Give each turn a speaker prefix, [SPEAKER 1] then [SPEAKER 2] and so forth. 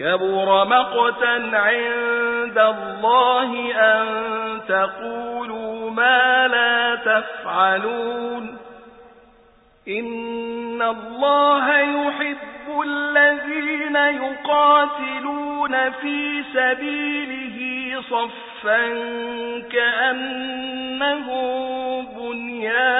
[SPEAKER 1] كبر مقتا عند الله أن تقولوا ما لا تفعلون. إن الله يحب الذين يقاتلون في سبيله صفا كأنه بنيان